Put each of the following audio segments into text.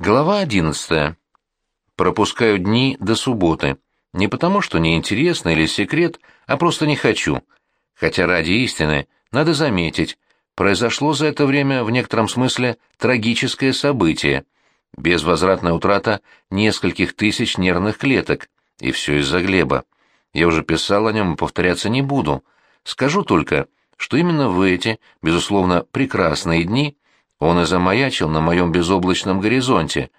Глава одиннадцатая. Пропускаю дни до субботы. Не потому, что неинтересно или секрет, а просто не хочу. Хотя ради истины, надо заметить, произошло за это время в некотором смысле трагическое событие. Безвозвратная утрата нескольких тысяч нервных клеток. И все из-за Глеба. Я уже писал о нем и повторяться не буду. Скажу только, что именно в эти, безусловно, прекрасные дни он и замаячил на моем безоблачном горизонте,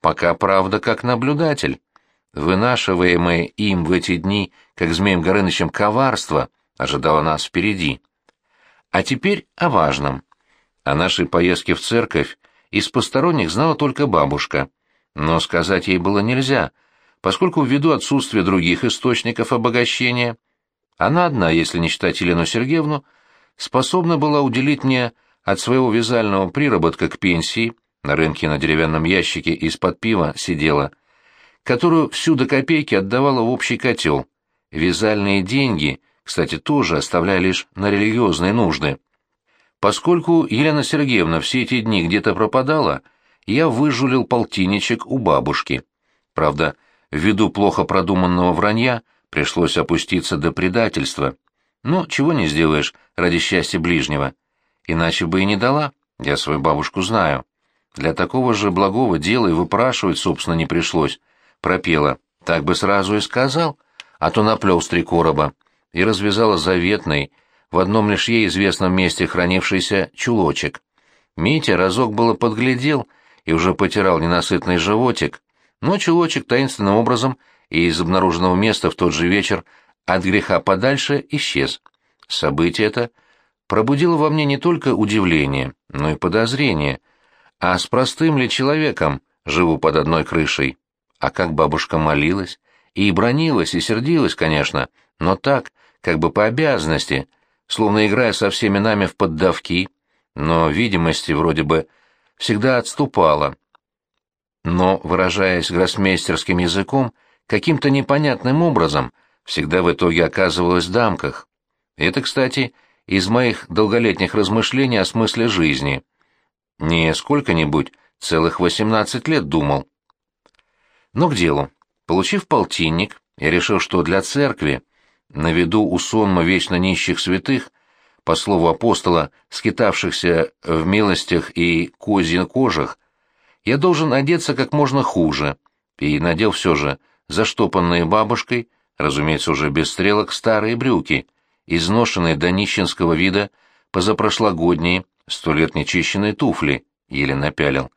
пока, правда, как наблюдатель. Вынашиваемое им в эти дни, как Змеем Горынычем, коварство ожидало нас впереди. А теперь о важном. О нашей поездке в церковь из посторонних знала только бабушка, но сказать ей было нельзя, поскольку ввиду отсутствия других источников обогащения, она одна, если не считать Елену Сергеевну, способна была уделить мне от своего вязального приработка к пенсии, на рынке на деревянном ящике из-под пива сидела, которую всю до копейки отдавала в общий котел. Вязальные деньги, кстати, тоже оставляя лишь на религиозные нужды. Поскольку Елена Сергеевна все эти дни где-то пропадала, я выжулил полтинничек у бабушки. Правда, ввиду плохо продуманного вранья пришлось опуститься до предательства. Но чего не сделаешь ради счастья ближнего. Иначе бы и не дала, я свою бабушку знаю. Для такого же благого дела и выпрашивать, собственно, не пришлось. Пропела. Так бы сразу и сказал, а то наплел с три короба. И развязала заветный, в одном лишь ей известном месте хранившийся чулочек. Митя разок было подглядел и уже потирал ненасытный животик, но чулочек таинственным образом и из обнаруженного места в тот же вечер от греха подальше исчез. Событие это пробудило во мне не только удивление, но и подозрение. А с простым ли человеком живу под одной крышей? А как бабушка молилась? И бронилась, и сердилась, конечно, но так, как бы по обязанности — словно играя со всеми нами в поддавки, но видимости вроде бы всегда отступала. Но, выражаясь гроссмейстерским языком, каким-то непонятным образом всегда в итоге оказывалась в дамках. Это, кстати, из моих долголетних размышлений о смысле жизни. Не сколько-нибудь, целых восемнадцать лет думал. Но к делу. Получив полтинник, я решил, что для церкви на виду у сонма вечно нищих святых, по слову апостола, скитавшихся в милостях и козьих кожах, я должен одеться как можно хуже, и надел все же заштопанные бабушкой, разумеется, уже без стрелок, старые брюки, изношенные до нищенского вида, позапрошлогодние, сто лет нечищенные туфли, еле напялил,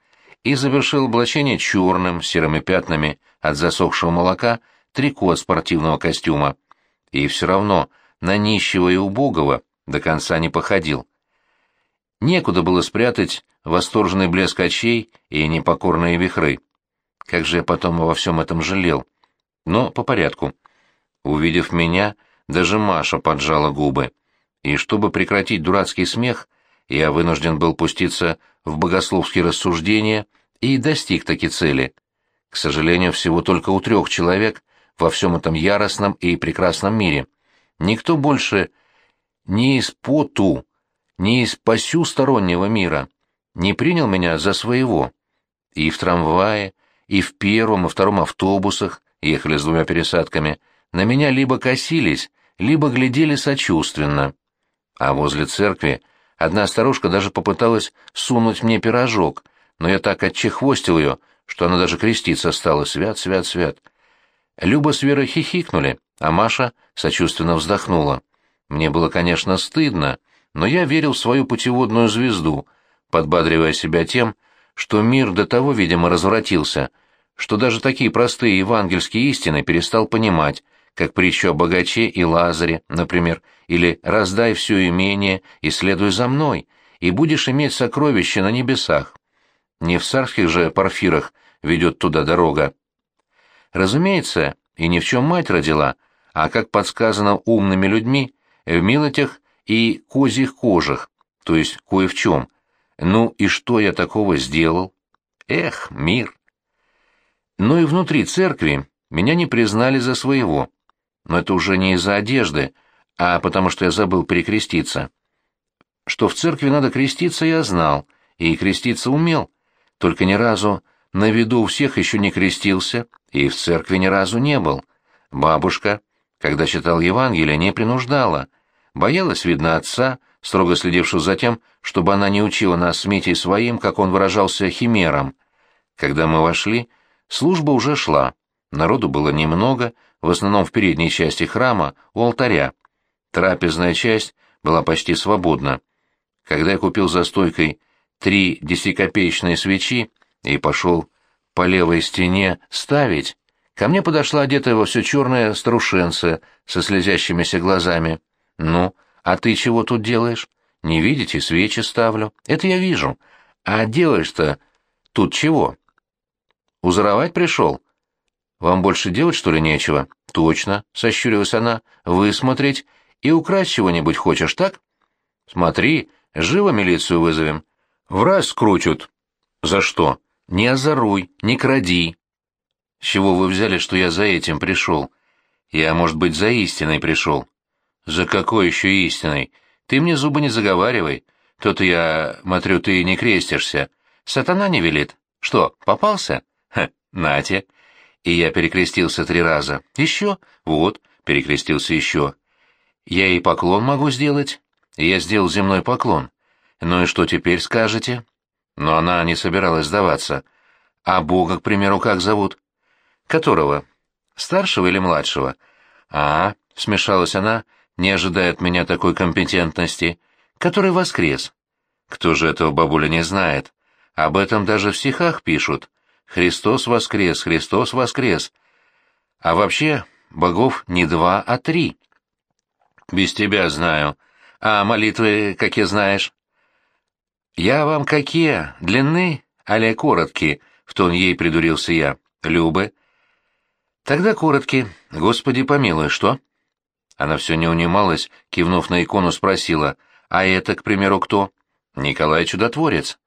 и завершил облачение черным, серыми пятнами от засохшего молока, трико спортивного костюма и все равно на нищего и убогого до конца не походил. Некуда было спрятать восторженный блеск очей и непокорные вихры. Как же я потом во всем этом жалел. Но по порядку. Увидев меня, даже Маша поджала губы. И чтобы прекратить дурацкий смех, я вынужден был пуститься в богословские рассуждения и достиг таки цели. К сожалению, всего только у трех человек во всем этом яростном и прекрасном мире. Никто больше ни из поту, ни из посю стороннего мира не принял меня за своего. И в трамвае, и в первом и втором автобусах, ехали с двумя пересадками, на меня либо косились, либо глядели сочувственно. А возле церкви одна старушка даже попыталась сунуть мне пирожок, но я так отчехвостил ее, что она даже креститься стала «Свят, свят, свят». Люба с Верой хихикнули, а Маша сочувственно вздохнула. Мне было, конечно, стыдно, но я верил в свою путеводную звезду, подбадривая себя тем, что мир до того, видимо, развратился, что даже такие простые евангельские истины перестал понимать, как притчу о богаче и Лазаре, например, или «раздай все имение и следуй за мной, и будешь иметь сокровища на небесах». Не в царских же парфирах ведет туда дорога. Разумеется, и ни в чем мать родила, а, как подсказано умными людьми, в милотях и козьих кожах, то есть кое в чем. Ну и что я такого сделал? Эх, мир! Но и внутри церкви меня не признали за своего. Но это уже не из-за одежды, а потому что я забыл перекреститься. Что в церкви надо креститься, я знал, и креститься умел, только ни разу на виду у всех еще не крестился и в церкви ни разу не был. Бабушка, когда читал Евангелие, не принуждала. Боялась, видно, отца, строго следившего за тем, чтобы она не учила нас с Митей своим, как он выражался, химерам. Когда мы вошли, служба уже шла. Народу было немного, в основном в передней части храма, у алтаря. Трапезная часть была почти свободна. Когда я купил за стойкой три десятикопеечные свечи и пошел по левой стене ставить, ко мне подошла одетая во все черное старушенце со слезящимися глазами. «Ну, а ты чего тут делаешь? Не видите, свечи ставлю. Это я вижу. А делаешь-то тут чего?» «Узоровать пришел?» «Вам больше делать, что ли, нечего?» «Точно», — сощурилась она, — «высмотреть и украсть чего-нибудь хочешь, так?» «Смотри, живо милицию вызовем. В раз скрутят». «За что?» «Не озоруй, не кради». «С чего вы взяли, что я за этим пришел?» «Я, может быть, за истиной пришел». «За какой еще истиной? Ты мне зубы не заговаривай. То-то я, смотрю, ты не крестишься. Сатана не велит. Что, попался? Ха, нате». И я перекрестился три раза. «Еще? Вот, перекрестился еще. Я и поклон могу сделать?» Я сделал земной поклон. «Ну и что теперь скажете?» Но она не собиралась сдаваться. «А Бога, к примеру, как зовут?» «Которого? Старшего или младшего?» «А, — смешалась она, не ожидая от меня такой компетентности, — который воскрес». «Кто же этого бабуля не знает? Об этом даже в стихах пишут. Христос воскрес, Христос воскрес. А вообще, богов не два, а три». «Без тебя знаю. А молитвы какие знаешь?» «Я вам какие? Длинны, али короткие?» — в тон ей придурился я. «Любы». «Тогда короткие. Господи помилуй, что?» Она все не унималась, кивнув на икону, спросила, «А это, к примеру, кто?» «Николай Чудотворец».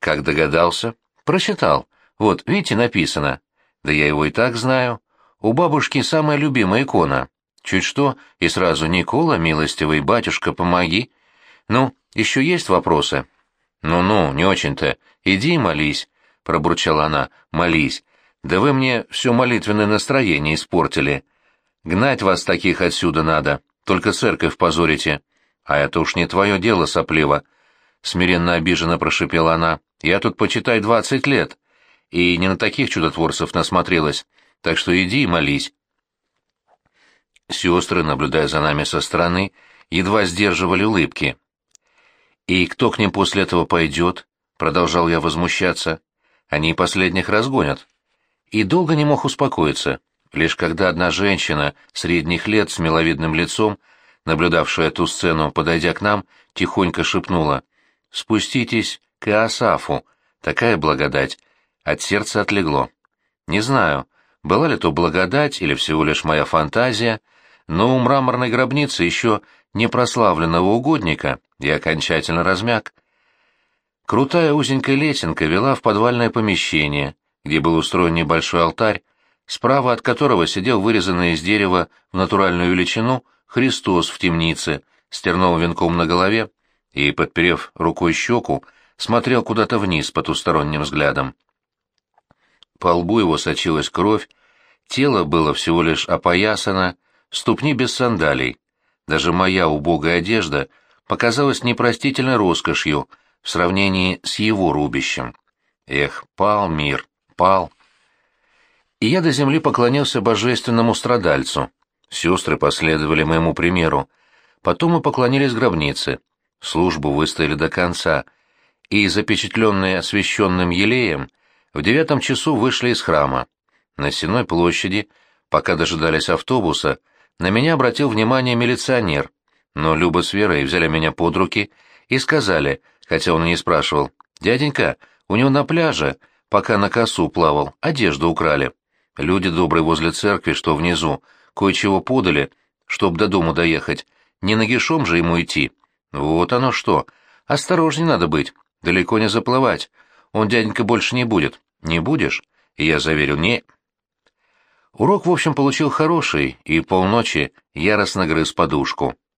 «Как догадался?» «Прочитал. Вот, видите, написано. Да я его и так знаю. У бабушки самая любимая икона. Чуть что, и сразу Никола, милостивый батюшка, помоги. Ну, еще есть вопросы?» «Ну-ну, не очень-то. Иди молись», — пробурчала она. «Молись. Да вы мне все молитвенное настроение испортили. Гнать вас таких отсюда надо. Только церковь позорите. А это уж не твое дело, сопливо». Смиренно обиженно прошипела она. «Я тут, почитай, двадцать лет. И не на таких чудотворцев насмотрелась. Так что иди и молись». Сестры, наблюдая за нами со стороны, едва сдерживали улыбки. «И кто к ним после этого пойдет?» — продолжал я возмущаться. «Они последних разгонят». И долго не мог успокоиться. Лишь когда одна женщина средних лет с миловидным лицом, наблюдавшая эту сцену, подойдя к нам, тихонько шепнула «Спуститесь к Иосафу, такая благодать». От сердца отлегло. Не знаю, была ли то благодать или всего лишь моя фантазия, но у мраморной гробницы еще непрославленного угодника я окончательно размяк. Крутая узенькая лесенка вела в подвальное помещение, где был устроен небольшой алтарь, справа от которого сидел вырезанный из дерева в натуральную величину Христос в темнице, с терновым венком на голове, и, подперев рукой щеку, смотрел куда-то вниз потусторонним взглядом. По лбу его сочилась кровь, тело было всего лишь опоясано, ступни без сандалий. Даже моя убогая одежда показалась непростительной роскошью в сравнении с его рубищем. Эх, пал мир, пал. И я до земли поклонился божественному страдальцу. Сестры последовали моему примеру. Потом мы поклонились гробнице. Службу выстояли до конца. И, запечатленные освященным елеем, в девятом часу вышли из храма. На Сенной площади, пока дожидались автобуса, на меня обратил внимание милиционер, но Люба с Верой взяли меня под руки и сказали, хотя он и не спрашивал, «Дяденька, у него на пляже, пока на косу плавал, одежду украли. Люди добрые возле церкви, что внизу, кое-чего подали, чтоб до дому доехать. Не нагишом же ему идти. Вот оно что. Осторожней надо быть, далеко не заплывать. Он, дяденька, больше не будет. Не будешь?» И я заверил, «Не». Урок, в общем, получил хороший, и полночи яростно грыз подушку.